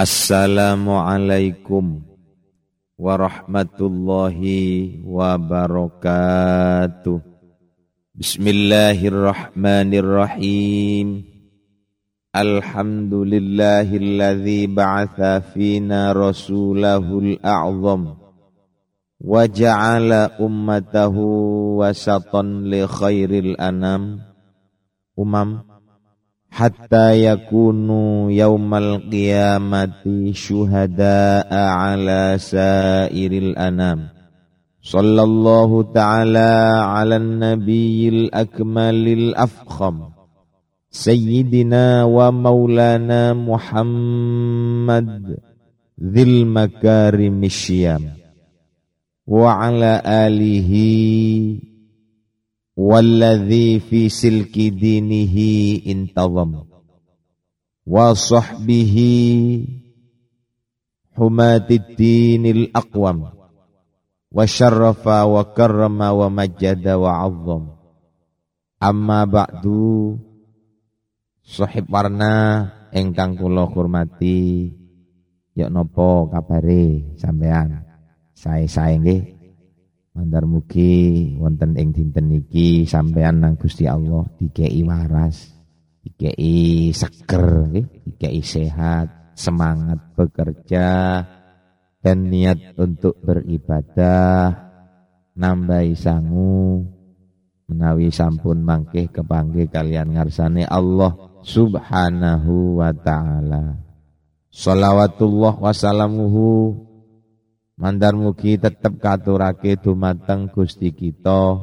Assalamualaikum warahmatullahi wabarakatuh. Bismillahirrahmanirrahim. Alhamdulillahilladzi ba'atha fina rasulahul a'zam wa ja'ala ummatahu wasatan li khairil anam umam حتى يكونوا يوم القيامة شهداء على سائر الأنام. صلى الله تعالى على النبي الأكمل الأفخم. سيدنا ومولانا محمد ذي المكارم الشيام. وعلى آله Walladhi fi silki dinihi intawam Wa sahbihi humatid dinil aqwam Wa syarrafa wa karrama wa majjada wa azzam Amma ba'du Sohib warna engkang kula hormati ya napa kabare sampean. Sae-sae nggih. Mandar mugi wonten ing dinten iki sampean nang Gusti Allah dikei waras, dikei seger, dikei sehat, semangat bekerja dan niat untuk beribadah, nambahi sangu menawi sampun mangkeh kepanggih kalian ngarsane Allah Subhanahu wa taala. Salawatullah wasalamuhu Mandar mugi tetep katurake dumateng Gusti kita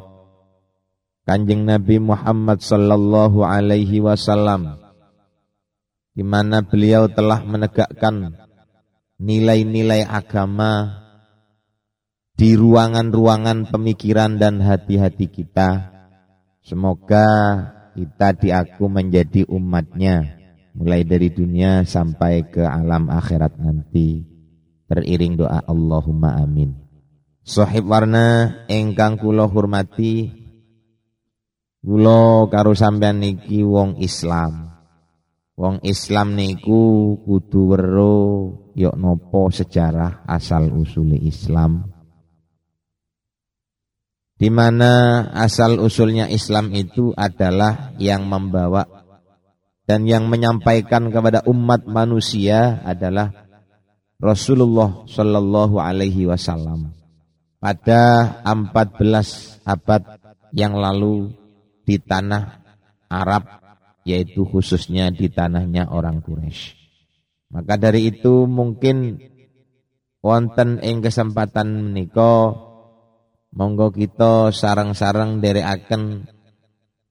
Kanjeng Nabi Muhammad sallallahu alaihi wasallam di mana beliau telah menegakkan nilai-nilai agama di ruangan-ruangan pemikiran dan hati-hati kita. Semoga kita diaku menjadi umatnya mulai dari dunia sampai ke alam akhirat nanti teriring doa Allahumma amin. Sohib warna engkang kula hormati kula karo sampean niki wong Islam. Wong Islam niku kudu weruh yok nopo sejarah asal usul Islam. Di mana asal usulnya Islam itu adalah yang membawa dan yang menyampaikan kepada umat manusia adalah Rasulullah Shallallahu Alaihi Wasallam pada 14 abad yang lalu di tanah Arab yaitu khususnya di tanahnya orang Quraisy. Maka dari itu mungkin wonten ing kesempatan menika monggo kita sarang-sarang dari akan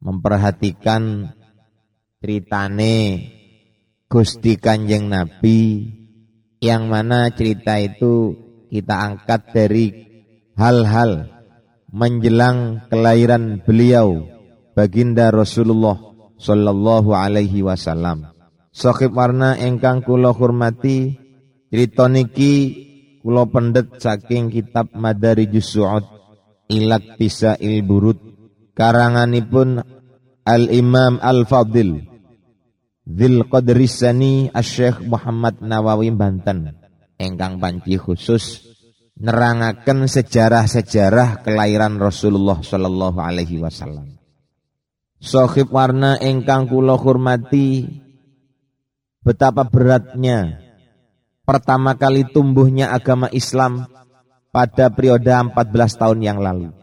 memperhatikan ceritane Gusti Kanjeng Nabi yang mana cerita itu kita angkat dari hal-hal menjelang kelahiran beliau baginda Rasulullah sallallahu alaihi wasallam. Sokip warna engkang kula hormati cerita niki kula pendet saking kitab Madari Su'ud Ilak Tisa Il Burud karanganipun Al Imam Al Fadil Zil Qadrisani Asy-Syaikh Muhammad Nawawi Banten engkang panci khusus nerangaken sejarah-sejarah kelahiran Rasulullah sallallahu alaihi wasallam. Sohib warna engkang kula hormati betapa beratnya pertama kali tumbuhnya agama Islam pada periode 14 tahun yang lalu.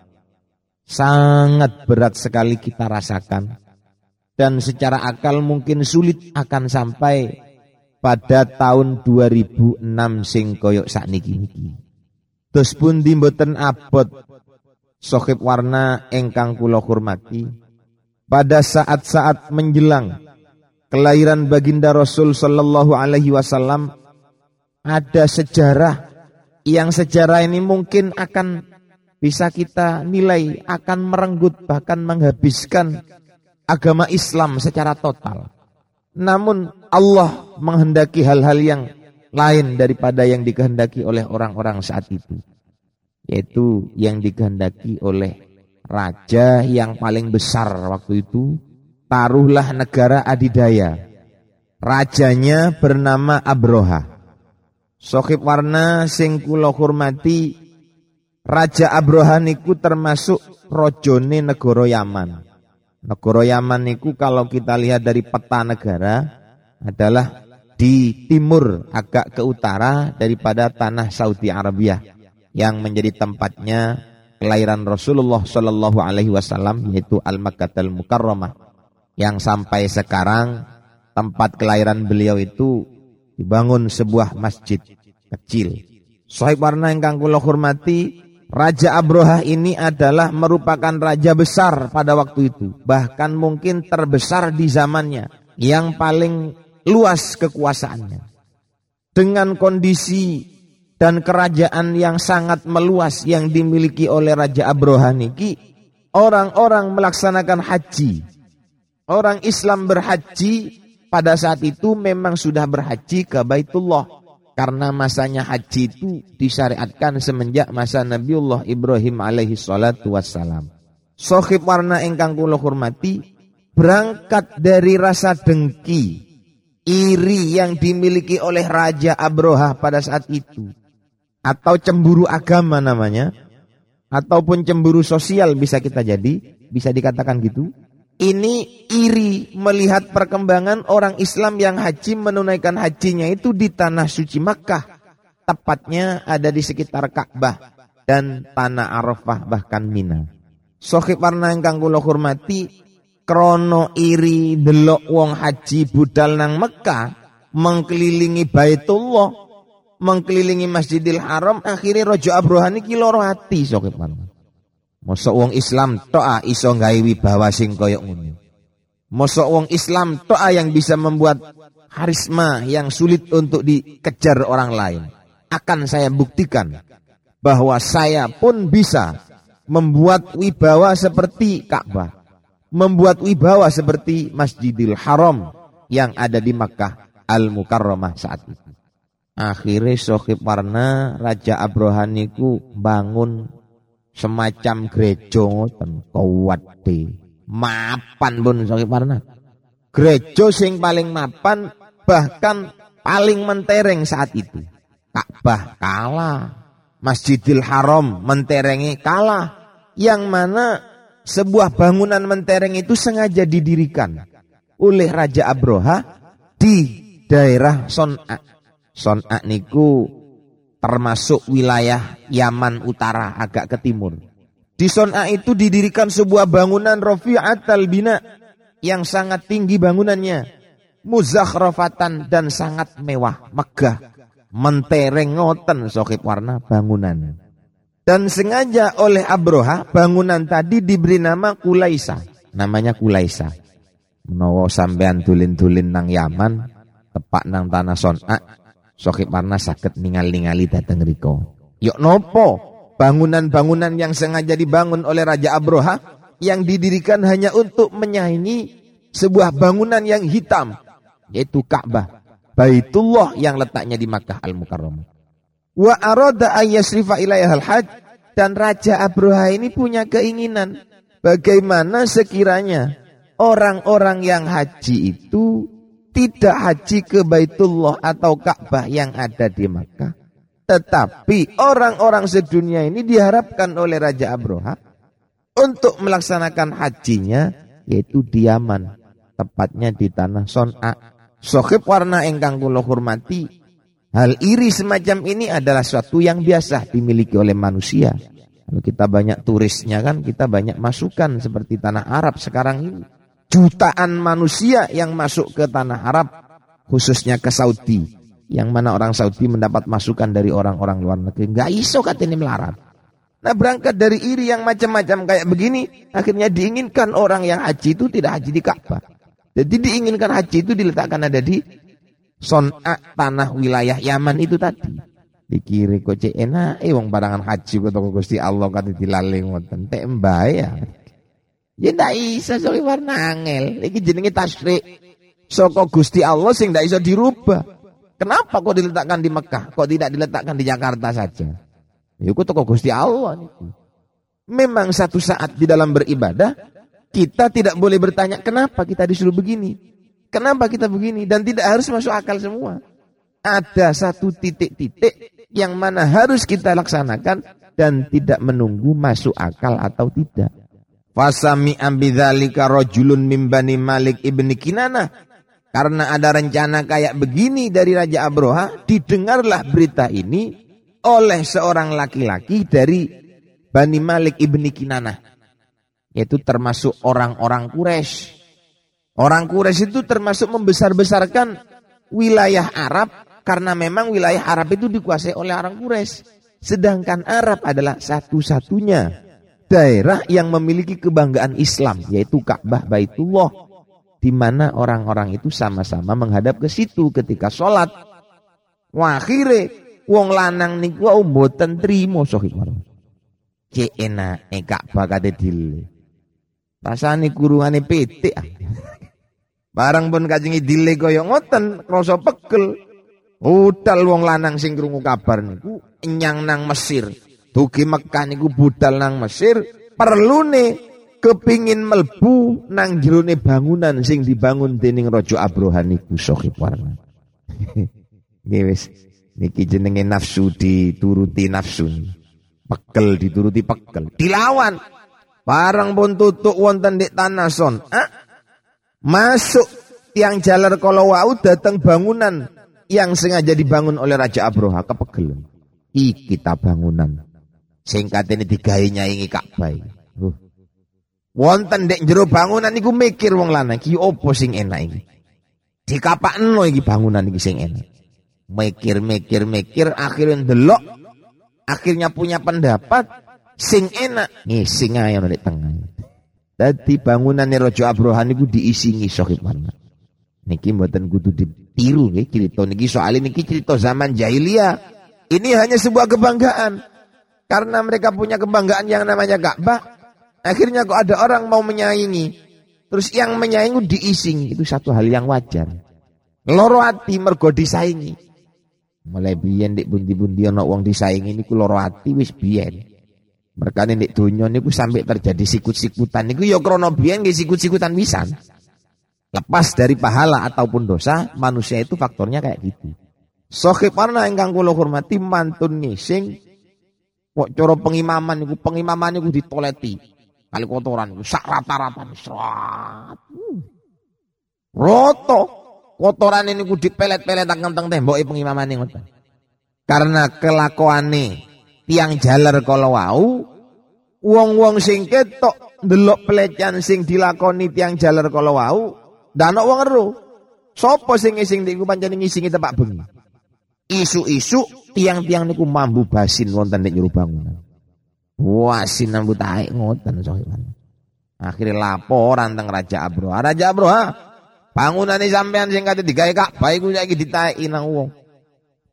Sangat berat sekali kita rasakan dan secara akal mungkin sulit akan sampai pada tahun 2006 sing koyok sakniki niki. Terus pun dimboten abot sohib warna engkang kula hormati pada saat-saat menjelang kelahiran baginda Rasul Shallallahu Alaihi Wasallam ada sejarah yang sejarah ini mungkin akan bisa kita nilai akan merenggut bahkan menghabiskan agama Islam secara total. Namun Allah menghendaki hal-hal yang lain daripada yang dikehendaki oleh orang-orang saat itu. Yaitu yang dikehendaki oleh raja yang paling besar waktu itu. Taruhlah negara adidaya. Rajanya bernama Abroha. Sohib warna sing kula hormati Raja Abroha niku termasuk rojone negara Yaman. Negara Yaman niku kalau kita lihat dari peta negara adalah di timur agak ke utara daripada tanah Saudi Arabia yang menjadi tempatnya kelahiran Rasulullah Shallallahu Alaihi Wasallam yaitu Al Makkatul Mukarramah yang sampai sekarang tempat kelahiran beliau itu dibangun sebuah masjid kecil. Sohib warna yang kula hormati, Raja Abroha ini adalah merupakan raja besar pada waktu itu. Bahkan mungkin terbesar di zamannya. Yang paling luas kekuasaannya. Dengan kondisi dan kerajaan yang sangat meluas yang dimiliki oleh Raja Abroha niki. Orang-orang melaksanakan haji. Orang Islam berhaji pada saat itu memang sudah berhaji ke Baitullah karena masanya haji itu disyariatkan semenjak masa Nabiullah Ibrahim alaihi salatu wassalam. Sohib warna engkang kula hormati berangkat dari rasa dengki iri yang dimiliki oleh Raja Abroha pada saat itu atau cemburu agama namanya ataupun cemburu sosial bisa kita jadi bisa dikatakan gitu ini iri melihat perkembangan orang Islam yang haji menunaikan hajinya itu di tanah suci Makkah. Tepatnya ada di sekitar Ka'bah dan tanah Arafah bahkan Mina. Sohib warna yang kula hormati krono iri delok wong haji budal nang Mekah mengkelilingi Baitullah mengkelilingi Masjidil Haram akhirnya Rojo Abrohani kiloro hati sohib warna. Mosok wong Islam toa iso gawe wibawa sing koyok ngono. Mosok wong Islam toa yang bisa membuat harisma yang sulit untuk dikejar orang lain. Akan saya buktikan bahwa saya pun bisa membuat wibawa seperti Ka'bah. Membuat wibawa seperti Masjidil Haram yang ada di Makkah Al-Mukarramah saat itu. Akhirnya Sohib Warna Raja Abrohaniku bangun semacam gereja ngoten di mapan pun sakit parna. Gereja sing paling mapan bahkan paling mentereng saat itu. Ka'bah kalah Masjidil Haram menterengi kalah yang mana sebuah bangunan mentereng itu sengaja didirikan oleh Raja Abroha di daerah Son'a. Son'a niku termasuk wilayah Yaman Utara agak ke timur. Di Son'a itu didirikan sebuah bangunan Rafi'at al-Bina yang sangat tinggi bangunannya, muzakhrafatan dan sangat mewah, megah, mentereng ngoten sokip warna bangunan. Dan sengaja oleh Abroha bangunan tadi diberi nama Kulaisa, namanya Kulaisa. Menawa sampean tulin-tulin nang Yaman, tepak nang tanah Son'a, Sohib Parna sakit ningal-ningali datang riko. Yuk nopo bangunan-bangunan yang sengaja dibangun oleh Raja Abroha yang didirikan hanya untuk menyaingi sebuah bangunan yang hitam yaitu Ka'bah. Baitullah yang letaknya di Makkah Al-Mukarramah. Wa arada ayyasrifa ilaihal hajj dan Raja Abroha ini punya keinginan bagaimana sekiranya orang-orang yang haji itu tidak haji ke Baitullah atau Ka'bah yang ada di Makkah. Tetapi orang-orang sedunia ini diharapkan oleh Raja Abroha untuk melaksanakan hajinya yaitu di Yaman. Tepatnya di tanah Son'a. Sohib warna engkang kula hormati. Hal iri semacam ini adalah suatu yang biasa dimiliki oleh manusia. Kalau kita banyak turisnya kan kita banyak masukan seperti tanah Arab sekarang ini jutaan manusia yang masuk ke tanah Arab khususnya ke Saudi yang mana orang Saudi mendapat masukan dari orang-orang luar negeri. Nggak iso katanya melarat. Nah berangkat dari iri yang macam-macam kayak begini akhirnya diinginkan orang yang haji itu tidak haji di Ka'bah. Jadi diinginkan haji itu diletakkan ada di Son'a tanah wilayah Yaman itu tadi. Dikiri kok enak eh wong barangan haji kok Gusti Allah kata dilaling wonten tek ya Ya ndak iso sok warna angel. Iki jenenge tasrik. Saka Gusti Allah sing ndak iso dirubah. Kenapa kok diletakkan di Mekah? Kok tidak diletakkan di Jakarta saja? Ya kok toko Gusti Allah niku. Memang satu saat di dalam beribadah kita tidak boleh bertanya kenapa kita disuruh begini. Kenapa kita begini dan tidak harus masuk akal semua. ada satu titik-titik yang mana harus kita laksanakan dan tidak menunggu masuk akal atau tidak. Fasami ambidzalika rajulun mimbani Malik ibni Kinana. Karena ada rencana kayak begini dari Raja Abroha, didengarlah berita ini oleh seorang laki-laki dari Bani Malik ibni Kinana. Yaitu termasuk orang-orang Quraisy. Orang Quraisy itu termasuk membesar-besarkan wilayah Arab karena memang wilayah Arab itu dikuasai oleh orang Quraisy. Sedangkan Arab adalah satu-satunya daerah yang memiliki kebanggaan Islam yaitu Ka'bah Baitullah di mana orang-orang itu sama-sama menghadap ke situ ketika sholat. Wah akhirnya wong lanang niku mboten trimo sohib Cek enak e Ka'bah dile. Rasane kurungane pitik. Barang pun kajengi dile kaya ngoten, rasa pegel. Udal wong lanang sing krungu kabar niku nyang nang Mesir. Dugi Mekah niku budal nang Mesir, perlune kepingin melbu nang jerone bangunan sing dibangun dening Raja Abrohan niku Sohib Warna. Wis niki jenenge nafsu dituruti nafsu. Pegel dituruti pegel. Dilawan. Barang pun tutuk wonten di tanah son. Ah, Masuk tiang jalar kalau wau datang bangunan yang sengaja dibangun oleh Raja Abroha kepegel. I kita bangunan. Singkat ini digawe nyaingi Ka'bah. Uh. Wonten dek jero bangunan iku mikir wong lanang iki opo sing enak iki. Dikapakno iki bangunan iki sing enak. Mikir mikir mikir akhirnya delok akhirnya punya pendapat sing enak ngising ae di tengah. Dadi bangunan Raja Abrohan niku diisingi sohib mana. Niki mboten kudu ditiru nggih cerita niki soal niki cerita zaman jahiliyah. Ini hanya sebuah kebanggaan. Karena mereka punya kebanggaan yang namanya Ka'bah. Akhirnya kok ada orang mau menyaingi. Terus yang menyaingi diising. Itu satu hal yang wajar. Loro hati mergo disaingi. Mulai biyen dik bundi-bundi ana wong disaingi niku loro hati wis biyen. Mereka ini dunia niku sampai terjadi sikut-sikutan niku ya krana biyen nggih sikut-sikutan wisan. Lepas dari pahala ataupun dosa, manusia itu faktornya kayak gitu. Sohib warna ingkang kula hormati mantun ngising kok cara pengimaman niku pengimaman niku ditoleti. Kali kotoran niku sak rata-rata. Hmm. Roto kotoran ini niku dipelet-pelet teng tembok pengimaman ngoten. Karena kelakuane tiang jaler kalau wau wong-wong sing ketok ndelok pelecehan sing dilakoni tiang jaler kalau wau dan wong ero sapa sing ngising niku pancen ngisingi tepak bengi isu-isu tiang-tiang niku mambu basin wonten nek nyuruh bangunan wasin nambu taek ngoten sohiban akhirnya laporan teng Raja Abroha Raja Abroha bangunan ini sampean sing kate digawe Ka'bah iku saiki ditaeki nang wong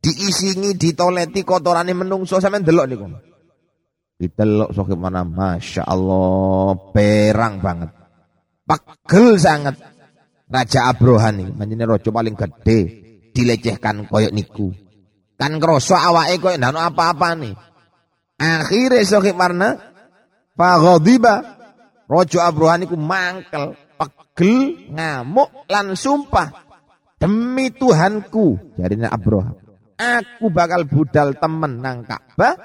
diisingi ditoleti kotorane menungso sampean delok niku. Ditelok sok mana Masya Allah perang banget. Pegel sangat. Raja Abrohan nih, menjadi rojo paling gede dilecehkan koyok niku. Kan kroso awake koyok ndak apa-apa nih. Akhirnya sok warna faghadiba rojo Abrohan niku mangkel, pegel, ngamuk lan sumpah demi Tuhanku jarine Abrohan aku bakal budal temen nang Ka'bah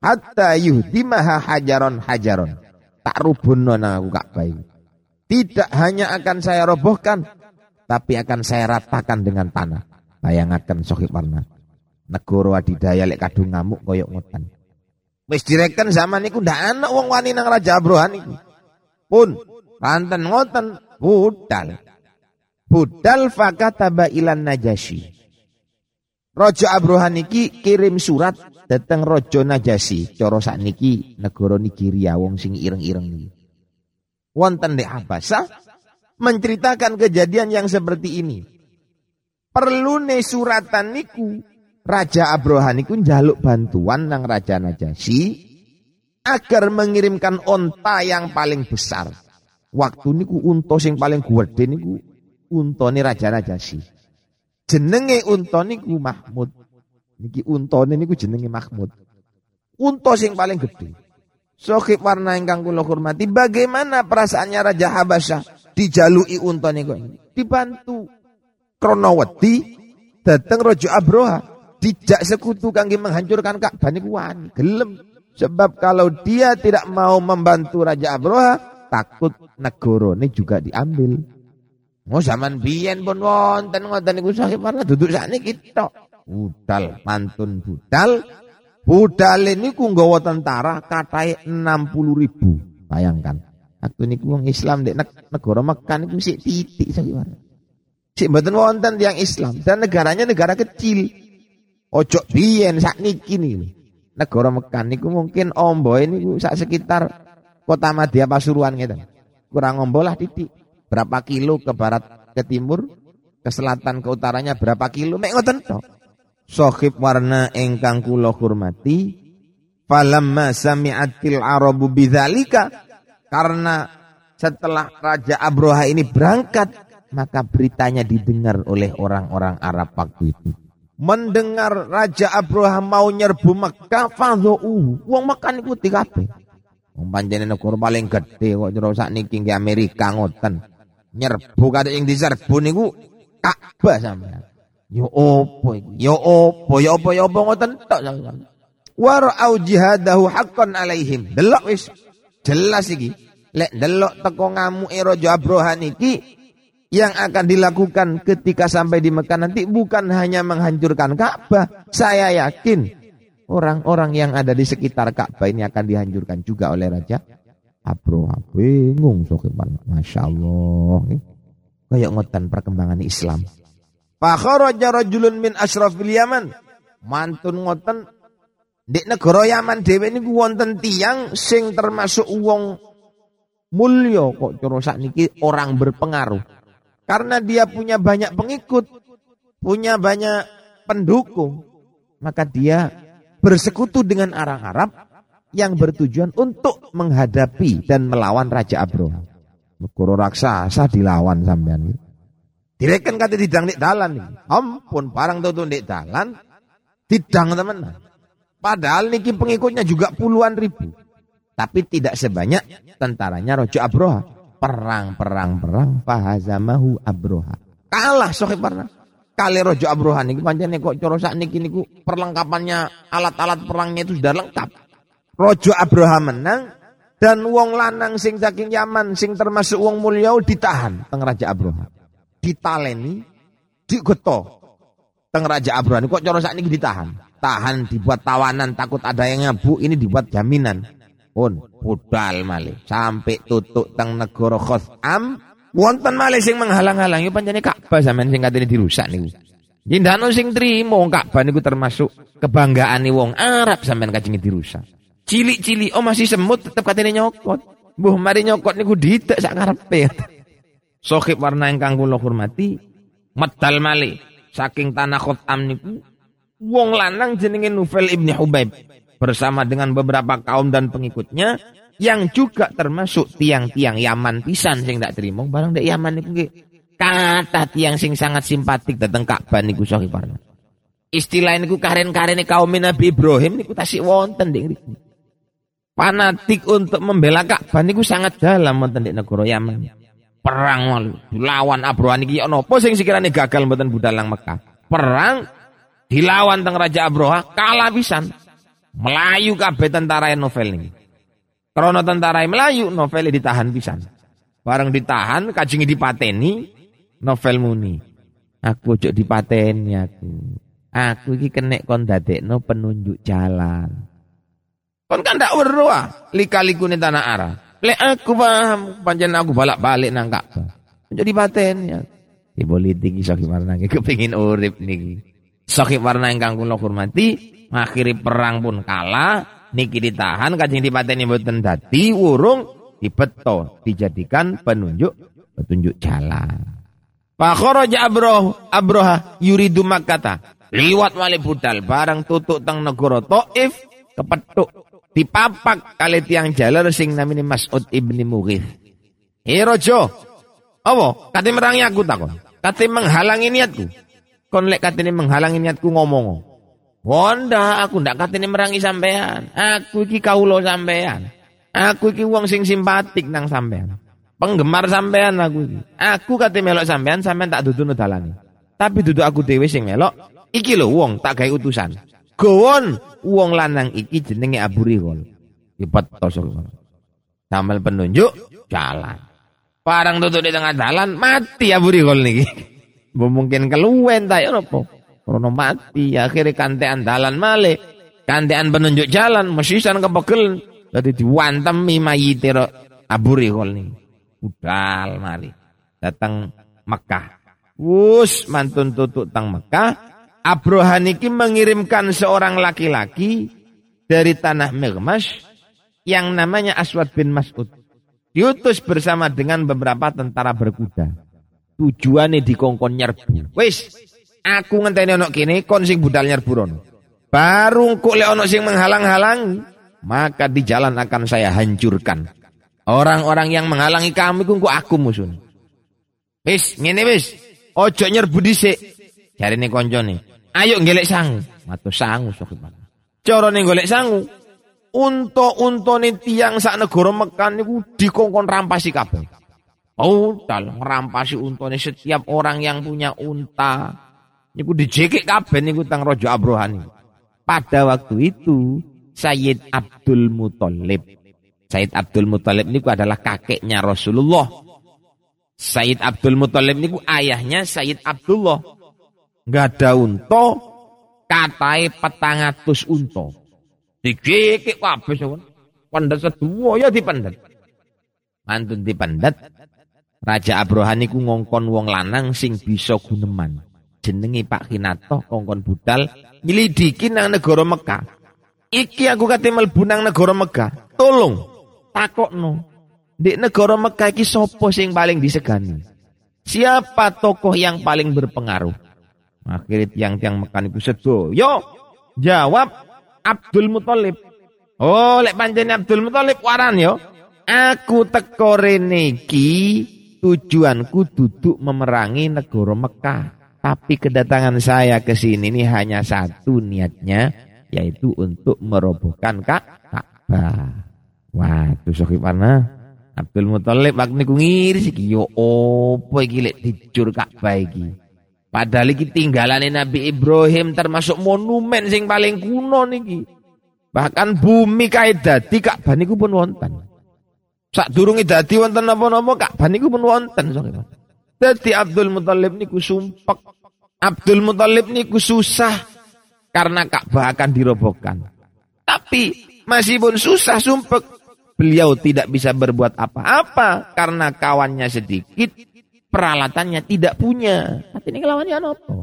hatta yuhdimaha hajaron hajaron. Tak rubuhno nang aku Ka'bah ini. Tidak hanya akan saya robohkan, tapi akan saya ratakan dengan tanah. Bayangaken sohib warna. Negoro adidaya lek kadung ngamuk koyok ngotan. Wis direken zaman niku ndak ana wong wani nang Raja Abrohan iki. Pun panten ngoten budal. Budal fakataba ilan najasyi. Rojo Abrohan niki kirim surat datang Rojo Najasi, cara niki negara Nigeria wong sing ireng-ireng niki. Wonten di Abasa menceritakan kejadian yang seperti ini. Perlu ne suratan niku Raja Abrohan niku njaluk bantuan nang Raja Najasi agar mengirimkan onta yang paling besar. Waktu niku unta sing paling gede niku untone Raja Najasi. Jenenge unta niku Mahmud. Niki untane niku jenenge Mahmud. Unta sing paling gede. Sohib warna ingkang kula hormati, bagaimana perasaannya Raja Habasyah dijalui unta niku? Dibantu. Krono wedi dateng rojo Abroha dijak sekutu kangge menghancurkan Ka'bah niku wani gelem. Sebab kalau dia tidak mau membantu Raja Abroha takut negoro ini juga diambil. Mau zaman biyen pun wonten ngoten niku sahih para duduk sakniki kita. Budal mantun budal. Budal ini ku nggawa tentara katai 60 ribu. Bayangkan waktu niku wong Islam dek negara Mekah niku sik titik sahih para Sik mboten wonten yang Islam dan negaranya negara kecil. Ojo biyen sakniki niku. Negara Mekah niku mungkin ombo ini sak sekitar kota Madya Pasuruan gitu. Kurang ombo lah titik. Berapa kilo ke barat ke timur, ke selatan ke utaranya berapa kilo mek ngoten to. Sohib warna engkang kula hormati falamma sami'atil arabu bidzalika karena setelah Raja Abroha ini berangkat maka beritanya didengar oleh orang-orang Arab waktu itu. Mendengar Raja Abraham mau nyerbu Mekah, fadhu'u. Wong Mekah niku kabeh. Wong panjenengan negara paling gede kok jero sakniki nggih Amerika ngoten. Nyerbu kate ing diserbu niku Ka'bah sampean. Yo opo iki? Yo opo? Yo opo yo opo ngoten tok sampean. Warau jihadahu haqqan alaihim. Delok wis jelas iki. Lek delok teko ngamuke Raja Abraham iki yang akan dilakukan ketika sampai di Mekah nanti bukan hanya menghancurkan Ka'bah. Saya yakin orang-orang yang ada di sekitar Ka'bah ini akan dihancurkan juga oleh Raja Abroha. Bingung sokepan. Masya Allah. Kayak ngotan perkembangan Islam. Fakharaja rajulun min ashrafil Yaman. Mantun ngoten di negara Yaman dhewe niku wonten tiang sing termasuk wong mulya kok cara sakniki orang berpengaruh. Karena dia punya banyak pengikut, punya banyak pendukung, maka dia bersekutu dengan orang Arab yang bertujuan untuk menghadapi dan melawan Raja Abroha. Negoro raksasa dilawan sampean. Direken kata didang di dalan Ampun barang tuh di dalan didang teman. Padahal niki pengikutnya juga puluhan ribu. Tapi tidak sebanyak tentaranya Raja Abroha perang perang perang fahazamahu abroha. Kalah sohib pernah kali rojo abroha niki panjangnya kok coro sak niki niku perlengkapannya alat-alat perangnya itu sudah lengkap. Rojo abroha menang dan wong lanang sing saking Yaman sing termasuk wong mulia ditahan. Teng raja abroha. Ditaleni digeto teng raja abroha kok coro sak niki ditahan. Tahan dibuat tawanan takut ada yang nyabu ini dibuat jaminan pun budal malih sampai tutuk teng negara Khosam wonten malih sing menghalang-halangi panjane Ka'bah sampean sing katene dirusak niku. Jindano sing trimo Ka'bah niku termasuk kebanggaan wong Arab sampean kajenge dirusak. Cilik-cilik oh masih semut tetep katene nyokot. Mbuh mari nyokot niku ditek sak karepe. Sohib warna ingkang kula hormati medal malih saking tanah Khosam niku wong lanang jenenge Nufel Ibni Hubaib bersama dengan beberapa kaum dan pengikutnya yang juga termasuk tiang-tiang Yaman pisan sing tak terima barang dek Yaman niku kata tiang sing sangat simpatik dateng Ka'bah niku sahibarna. Istilah niku karen-karen kaum Nabi Ibrahim niku tasik wonten dek Fanatik untuk membela Ka'bah niku sangat dalam wonten dek negara Yaman. Perang lawan Abraha niki ono apa sing sekiranya gagal mboten budalang Mekah. Perang dilawan teng Raja Abraha kalah pisan. Melayu kabeh tentara novel ini. Karena tentara Melayu novel ditahan pisan. Bareng ditahan kajengi dipateni novel muni. Aku ojo dipateni aku. Aku iki kenek kon dadekno penunjuk jalan. Kon kan ndak weruh ah lika-likune tanah arah. Lek aku paham panjen aku balak-balik nang Ka'bah. Ojo dipateni. Di politik iso gimana kepengin urip niki. Sakit warna ingkang kula hormati, Akhiri perang pun kalah, niki ditahan kajing dipateni mboten dadi urung dibeto dijadikan penunjuk petunjuk jalan. Pak kharaja Abroh Abroha yuridu Makkata. Liwat wali budal barang tutuk teng negara Taif kepetuk dipapak kali tiang jalar sing namine Mas'ud ibni Mughith. Hei rojo, apa? Kati merangi aku takon. Kati menghalangi niatku. Kon lek katene menghalangi niatku ngomong. Wonda, aku ndak katene merangi sampean. Aku iki kaulo sampean. Aku iki wong sing simpatik nang sampean. Penggemar sampean aku iki. Aku kate melok sampean, sampean tak dudune dalane. Tapi duduk aku dhewe sing melok. Iki lho wong tak gawe utusan. Gowon wong lanang iki jenenge Abu Rihol. Ipet tosok. Sambil penunjuk jalan. Parang duduk di tengah jalan mati Abu Rihol niki. mungkin keluwen ta ya? Krono mati akhirnya kantean dalan male. Kantean penunjuk jalan mesisan kepegel. Jadi diwantemi mayite Abu Rihol niki. Budal mari. Datang Mekah. Wus mantun tutuk tang Mekah. Abrohan iki mengirimkan seorang laki-laki dari tanah Megmas yang namanya Aswad bin Mas'ud. Diutus bersama dengan beberapa tentara berkuda. Tujuannya di kongkon nyerbu. Wis, aku ngenteni ono kini kon sing budal nyerbu rono. Baru kok le ono sing menghalang-halangi, maka di jalan akan saya hancurkan. Orang-orang yang menghalangi kami kungku aku musuh. Wis, ngene wis. Ojo nyerbu dhisik. Jarine koncone. Ayo ngelek sangu. Matu sangu sok Cara ning golek sangu. Unta-untane tiang sak negara Mekah niku dikongkon rampasi kabeh. Oh, dal ngerampasi untane setiap orang yang punya unta. Niku dijekek kabeh niku tang Raja Abrohan. Pada waktu itu Sayyid Abdul Muthalib. Sayyid Abdul Muthalib niku adalah kakeknya Rasulullah. Sayyid Abdul Muthalib niku ayahnya Sayyid Abdullah nggak ada unta katai petangatus unta digigit kabeh sowan pendet sedua ya dipendet mantun dipendet Raja Abrohan iku ngongkon wong lanang sing bisa guneman jenenge Pak Kinato kongkon budal nyelidiki nang negara Mekah iki aku kate mlebu nang negara Mekah tolong takokno di negara Mekah iki sapa sing paling disegani siapa tokoh yang paling berpengaruh Akhirnya tiang-tiang Mekah itu sedo. Yo, jawab Abdul Muthalib. Oh, lek panjene Abdul Muthalib waran yo. Aku teko rene tujuanku duduk memerangi negara Mekah. Tapi kedatangan saya ke sini ini hanya satu niatnya, yaitu untuk merobohkan Ka'bah. Waduh, sok mana? Abdul Muthalib waktu niku ngiris iki yo opo iki lek dijur Ka'bah iki. Padahal iki tinggalane Nabi Ibrahim termasuk monumen sing paling kuno niki. Bahkan bumi kae dadi Ka'bah niku pun wonten. Sak durunge dadi wonten napa-napa Ka'bah niku pun wonten. Dadi Abdul Muthalib niku sumpek. Abdul Muthalib niku susah karena Ka'bah akan dirobohkan. Tapi masih pun susah sumpek. Beliau tidak bisa berbuat apa-apa karena kawannya sedikit peralatannya tidak punya. Hati ini kelawannya apa?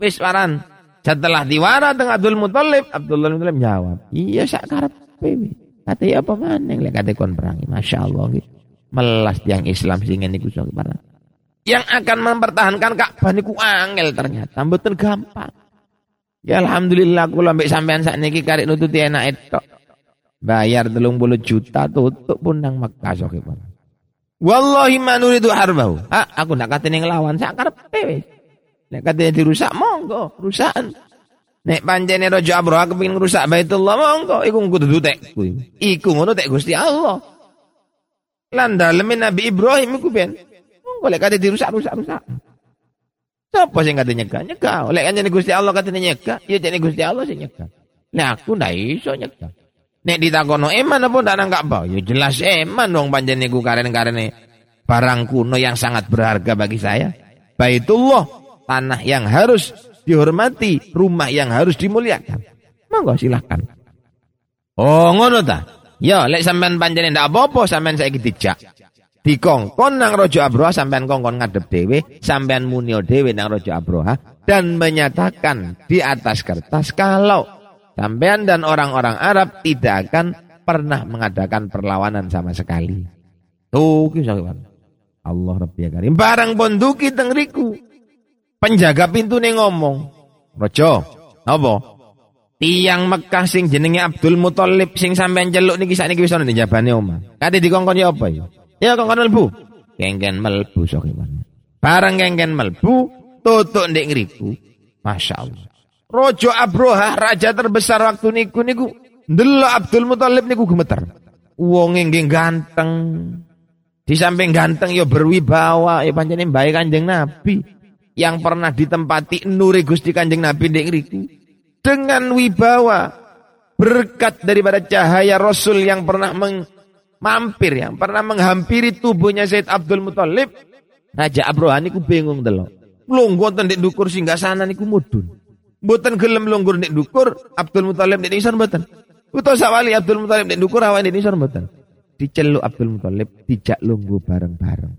Wis waran. Setelah diwara dengan Abdul Muthalib, Abdul Muthalib jawab, iya sak karepe. Kata ya apa maneh lek kate kon perangi. Masya Allah gitu. Melas tiang Islam sing niku sok Yang akan mempertahankan Ka'bah niku angel ternyata, mboten gampang. Ya alhamdulillah kula mbek sampean sakniki karek nututi enak itu. Bayar 30 juta tutup pun nang Mekah sok Wallahi ma nuridu harbahu. Ah, aku nak katene nglawan sak karepe wis. Nek katene dirusak monggo, rusakan. Nek pancene Raja Abraha kepengin ngrusak Baitullah monggo iku kudu tek kuwi. Iku ngono tek Gusti Allah. Lan daleme Nabi Ibrahim iku ben. Monggo lek kate dirusak rusak rusak. Sapa sing kate nyegah? Nyegah. Lek kanjene Gusti Allah katene nyegah, ya jane Gusti Allah sing nyegah. Nek aku ndak iso nyegah. Nek ditakono eman apa ndak nang Ka'bah? Ya jelas eman dong panjen niku karen-karene barang kuno yang sangat berharga bagi saya. Baitullah, tanah yang harus dihormati, rumah yang harus dimuliakan. Monggo silahkan. Oh ngono ta? Ya, lek sampean panjene ndak apa-apa sampean saiki dijak. Dikongkon nang Raja Abroha sampean kongkon ngadep dhewe, sampean munio dhewe nang Raja Abroha dan menyatakan di atas kertas kalau Sampean dan orang-orang Arab tidak akan pernah mengadakan perlawanan sama sekali. Tuh Allah Rabbi Karim. Barang bonduki tengriku. Penjaga pintu nih ngomong. Rojo, apa? Tiang Mekah sing jenenge Abdul Muthalib sing sampean celuk niki sakniki wis ana jabane omah. Kate dikongkon ya apa ya? Ya kongkon melbu. Kengken melbu sok Barang kengken melbu, tutuk ndek ngriku. Masya Allah. Rojo Abroha, raja terbesar waktu niku niku ndelok Abdul Muthalib niku gemeter. Wong nggih ganteng. Di samping ganteng ya berwibawa, ya pancene bae Kanjeng Nabi. yang pernah ditempati nuri Gusti Kanjeng Nabi ndek ngriku dengan wibawa berkat daripada cahaya Rasul yang pernah meng, mampir yang pernah menghampiri tubuhnya Said Abdul Muthalib. Raja Abroha niku bingung delok lungguh ten ndek dukur singgah sana niku mudun. Mboten gelem lunggur ndek dukur Abdul Muthalib ndek isor mboten. Utawa sawali Abdul Muthalib ndek dukur awan ndek isor mboten. Diceluk Abdul Muthalib dijak lungguh bareng-bareng.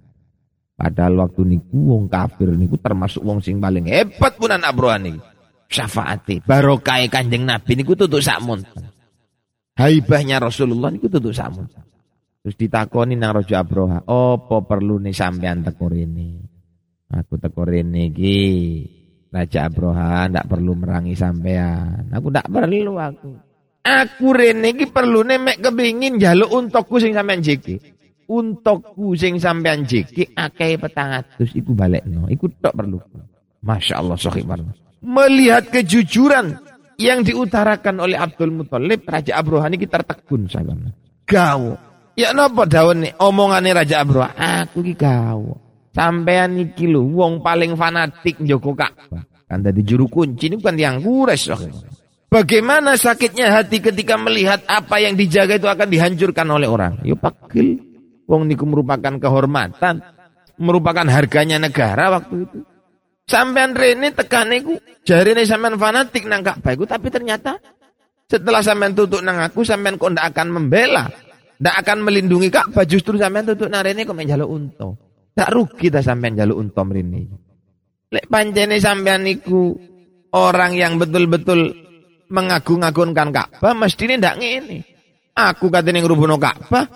Padahal waktu niku wong kafir niku termasuk wong sing paling hebat punan Abroha niku. Syafaati barokah Kanjeng Nabi niku tutuk sakmun. Haibahnya Rasulullah niku tutuk sakmun. Terus ditakoni nang Raja Abroha, "Apa perlu nih sampean teko rene?" Aku teko rene iki. Raja Abroha ndak perlu merangi sampean. Aku ndak perlu aku. Aku rene perlu mek kepingin jaluk untukku sing sampean jeki untukku sing sampean jeki akeh petang atus iku balekno iku tok perlu Masya Allah Sohib Melihat kejujuran yang diutarakan oleh Abdul Muthalib Raja Abroha ini kita tertegun sahabat. Gawo. Ya napa daun nih omongannya Raja Abroha. Aku ki gawo. Sampean iki lho wong paling fanatik Joko Ka'bah. Kan tadi juru kunci ini bukan yang kures. Bagaimana sakitnya hati ketika melihat apa yang dijaga itu akan dihancurkan oleh orang. Yuk pakil. Wong niku merupakan kehormatan, merupakan harganya negara waktu itu. Sampean rene tekan niku, jarine sampean fanatik nang Ka'bah tapi ternyata setelah sampean tutuk nang aku sampean kok ndak akan membela, ndak akan melindungi Ka'bah justru sampean tutuk nang rene kok menjaluk unta. Tak rugi ta sampean jaluk unta mrene. Lek pancene sampean niku orang yang betul-betul mengagung-agungkan Ka'bah mestine ndak ngene. Aku katene ngrubuno Ka'bah,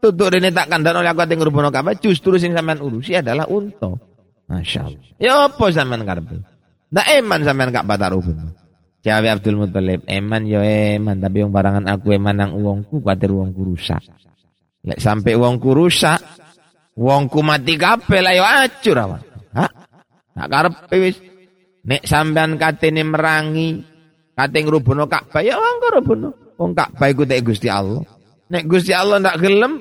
Tutuk rene tak kandhan oleh aku ati ngrubono Ka'bah justru sing sampean urusi adalah unta. Masya Allah. Ya apa sampean karepe? Ndak eman sampean Ka'bah tak rubuno. Jawi Abdul Muthalib, eman ya eman tapi yang barangan aku eman nang uangku kuatir uangku rusak. Lek sampai uangku rusak, uangku mati kabeh lah ya acur awan. Ha? Tak karepe wis. Nek sampean katene merangi, kate ngrubono Ka'bah ya wong rubono. Wong Ka'bah iku Gusti Allah. Nek Gusti Allah ndak gelem,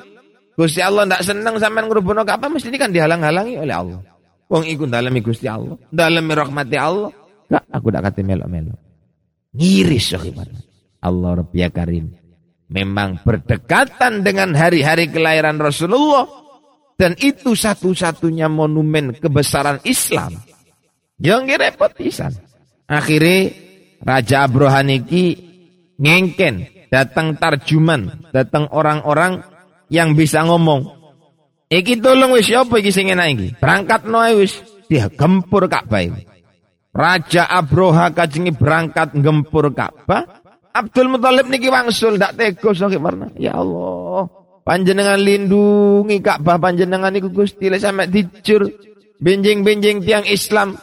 Gusti Allah ndak seneng sampean ngrubono apa mesti kan dihalang-halangi oleh Allah. Wong iku dalemi Gusti Allah, dalemi rahmati Allah. Gak aku ndak kate melok-melok. Ngiris sohiban. Allah Rabbia Karim. Memang berdekatan dengan hari-hari kelahiran Rasulullah. Dan itu satu-satunya monumen kebesaran Islam. Yang repot pisan. Akhirnya Raja Abrohaniki ngengken datang tarjuman, datang orang-orang yang bisa ngomong. Iki tolong wis apa iki sing enak iki? Berangkat noe wis dia gempur iki. Raja Abroha kajengi berangkat gempur Ka'bah. Abdul Muthalib niki wangsul ndak tega sok warna. Ya Allah. Panjenengan lindungi Ka'bah panjenengan niku Gusti lek sampe dicur benjing-benjing tiang Islam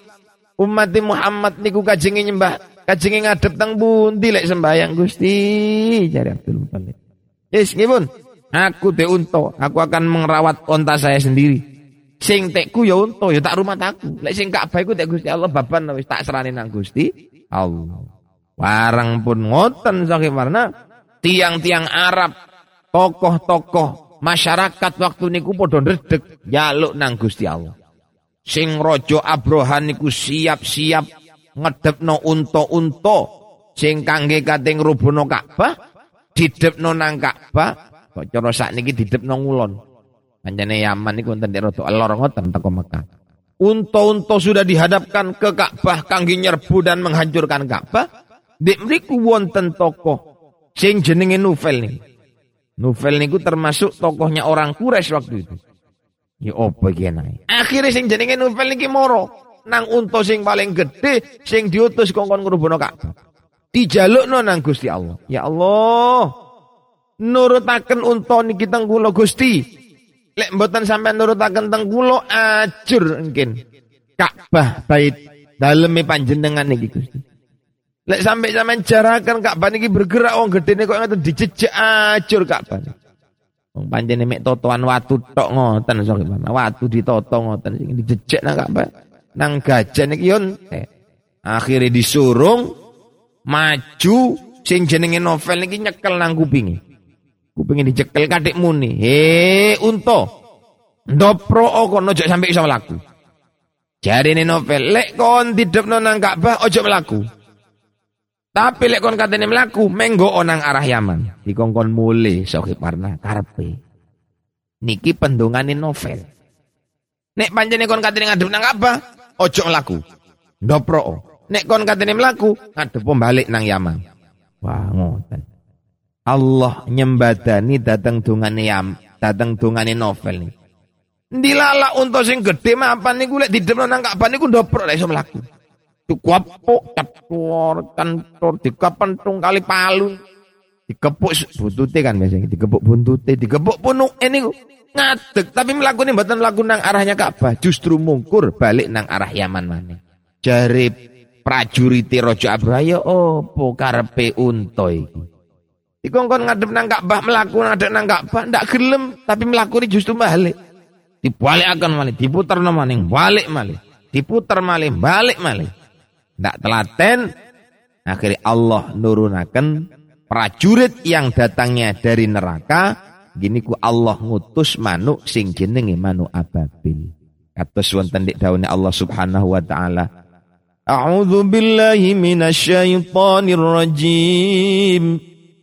umat Muhammad niku kajengi nyembah kajengi ngadep teng pundi lek sembayang Gusti jare Abdul Muthalib. Yes, nggih Aku te unto, aku akan merawat onta saya sendiri. Sing tekku ya unto, ya tak rumah aku. Lek sing Ka'bah iku tek Gusti Allah baban wis tak serani nang Gusti Allah. Warang pun ngoten saking warna tiang-tiang Arab, tokoh-tokoh masyarakat waktu niku padha ndredeg jaluk nang Gusti Allah. Sing rojo Abrohan niku siap-siap ngedepno unta-unta sing kangge kate ngrubono Ka'bah, didepno nang Ka'bah, cara sakniki didepno ngulon. Pancene Yaman niku wonten rada lor ngoten teko Mekah. Unta-unta sudah dihadapkan ke Ka'bah kangge nyerbu dan menghancurkan Ka'bah. Dek mriku wonten tokoh sing jenenge Nufel nih. Nufel niku termasuk tokohnya orang Quraisy waktu itu. Ya opo iki enak. Akhire sing jenenge Nufel niki moro nang unta sing paling gede sing diutus kongkon ngrubono Ka'bah. Dijalukno nang Gusti Allah. Ya Allah, nurutaken unta niki teng kula Gusti. Lek mboten sampean nurutaken teng kula ajur mungkin. Ka'bah bait daleme panjenengan niki Gusti. Lek sampai sampean jarakan Ka'bah niki bergerak wong gedene kok ngoten dijejek ajur Ka'bah. Wong panjene mek totoan watu tok ngoten sok Watu ditoto ngoten sing dijejek nang Ka'bah. Nang gajah niki yon akhirnya disurung maju sing jenenge novel niki nyekel nang kupinge. Ku pengen dicekel katik muni. He unto. Ndopro kono jek sampai iso mlaku. Jari ini novel, lek kon tidak nonang Ka'bah ojo melaku. Tapi lek kon katene melaku, menggo onang arah Yaman. Dikongkon mule sohib warna karpe. Niki pendungane novel. Nek panjene kon katene ngadep nang Ka'bah, ojo melaku. Ndopro. Nek kon katene melaku, ngadep balik nang Yaman. Wah, ngoten. Allah nyembadani datang dungane yam, datang dungane novel nih. Dilala untuk sing gede mapan niku lek didemno nang Ka'bah niku ndoprok lek iso mlaku. Dikuapuk catur kantor dikapentung kali palu. Dikepuk buntute kan biasanya dikepuk buntute, dikepuk punuk ini ngadeg tapi melakukan mboten mlaku nang arahnya Ka'bah, justru mungkur balik nang arah Yaman mana. Jari prajurit Raja Abraha opo karepe unta. Dikongkon ngadep nang Ka'bah mlaku ngadep nang Ka'bah ndak gelem tapi mlakune justru balik dibalik akan malih, diputar maning, balik malih, diputar malih, balik malih. Tidak telaten, akhirnya Allah nurunakan prajurit yang datangnya dari neraka, gini ku Allah ngutus manuk sing jenenge manuk ababil. Kata wonten dik daunnya Allah Subhanahu wa taala. A'udzu billahi minasyaitonir rajim.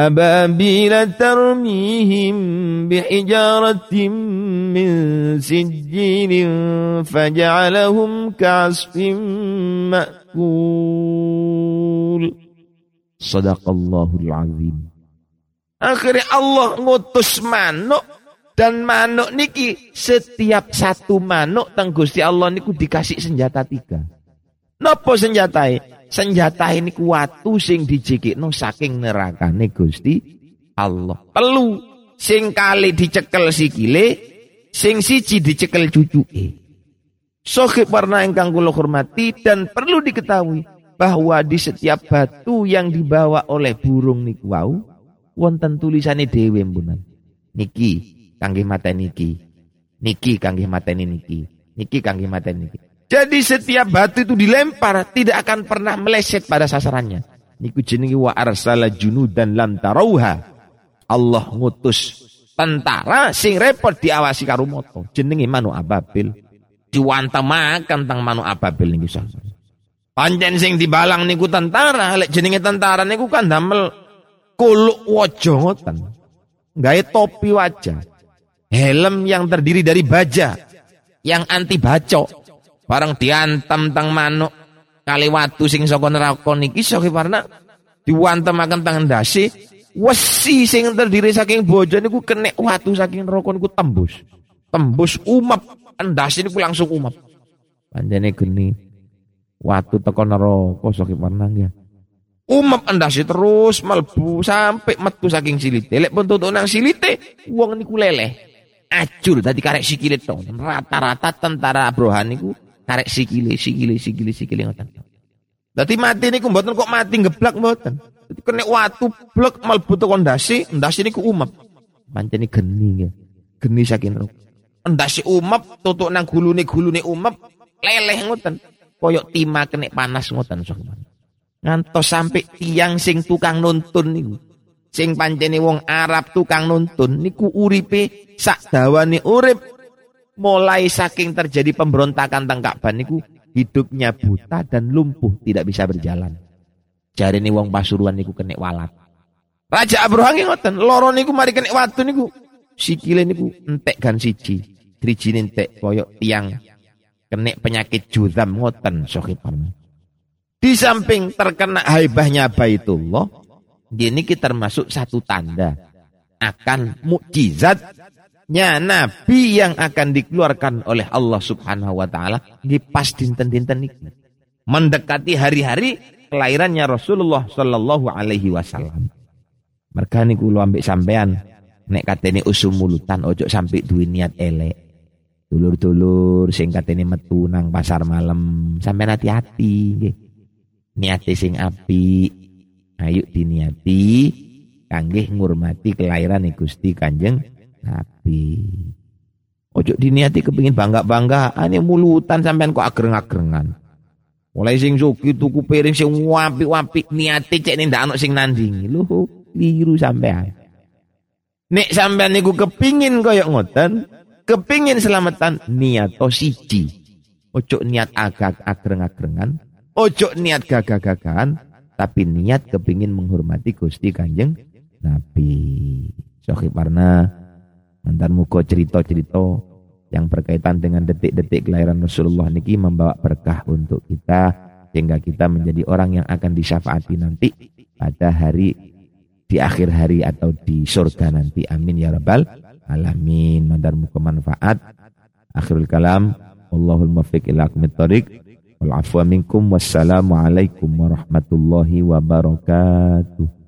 أبابيل ترميهم بحجارة من سجيل فجعلهم كعصف مأكول صدق الله العظيم Akhirnya Allah ngutus manuk dan manuk niki setiap satu manuk teng Gusti Allah niku dikasih senjata tiga. Napa senjatai? Senjata ini kuatu sing dijikikno saking nerakane Gusti Allah. Telu sing kali dicekel sikile, sing siji dicekel cucuke. Sohib warna ingkang kula hormati dan perlu diketahui bahwa di setiap batu yang dibawa oleh burung niku wau wonten tulisane dhewe mbunan. Niki kangge mata niki. Niki kangge mata niki. Niki kangge mata niki. Jadi setiap batu itu dilempar tidak akan pernah meleset pada sasarannya. Niku jenenge wa arsala junudan lam tarauha. Allah ngutus tentara sing repot diawasi karo moto. Jenenge manu ababil diwantemaken teng manuk ababil niku Panjen sing dibalang niku tentara, lek jenenge tentara niku kan damel kuluk wajah ngoten. Gawe topi wajah. Helm yang terdiri dari baja yang anti bacok. Barang diantem teng manuk kali watu sing saka neraka niki sok warna diwantemaken teng ndase wesi sing terdiri saking baja niku kena watu saking neraka niku tembus. Tembus endas ini langsung umat. Panjane geni. Waktu teko neraka sakit menang ya. Umap endasi terus melbu sampai metu saking silite. Lek pun tutuk nang silite, wong niku leleh. Acur tadi karek sikile to. Rata-rata tentara Abrohan niku karek sikile, sikile, sikile, sikile ngoten. Dadi mati niku mboten kok mati geblak mboten. Kena watu blek melbu teko ndasi, ndasi niku umap. Pancene geni ya. Geni saking neraka si umap tutuk nang gulune gulune umap leleh ngoten koyok timah kena panas ngoten sok ngantos sampai tiang sing tukang nuntun niku sing pancene wong Arab tukang nuntun niku uripe sak dawane urip mulai saking terjadi pemberontakan niku hidupnya buta dan lumpuh tidak bisa berjalan. Jari ni wong Pasuruan niku kena walat. Raja Abraham ngoten loro niku mari kena watu niku. Sikile niku entek gan siji drijine entek koyok tiang. Kenek penyakit juzam ngoten. Di samping terkena haibahnya Baitullah, gini kita termasuk satu tanda akan mukjizatnya nabi yang akan dikeluarkan oleh Allah Subhanahu wa taala di pas dinten-dinten ini. Mendekati hari-hari kelahirannya Rasulullah Shallallahu alaihi wasallam. Mereka niku lu ambek sampean nek katene usum mulutan ojo sampai duwe niat elek. Dulur-dulur sing katene metu nang pasar malam, sampean hati-hati. Niate sing api, ayo diniati kangge ngurmati kelahiran Gusti Kanjeng Nabi. Ojo diniati kepingin bangga-bangga, ane mulutan sampean kok agreng-agrengan. Mulai sing suki tuku piring sing wapi-wapi niati cek nih ndak ono sing nandingi. Lho, liru sampean. Nek sampean niku kepingin koyok ngoten, kepingin selamatan niat siji. Ojo niat agak agreng-agrengan, ojo niat gagah-gagahan, tapi niat kepingin menghormati Gusti Kanjeng Nabi. Sohib Parna mantan muka cerita-cerita yang berkaitan dengan detik-detik kelahiran Rasulullah niki membawa berkah untuk kita sehingga kita menjadi orang yang akan disyafaati nanti pada hari di akhir hari atau di surga nanti. Amin ya rabbal alamin. Mandar muka manfaat. Akhirul kalam. Allahul muwaffiq ila wal afwa minkum. Wassalamu alaikum warahmatullahi wabarakatuh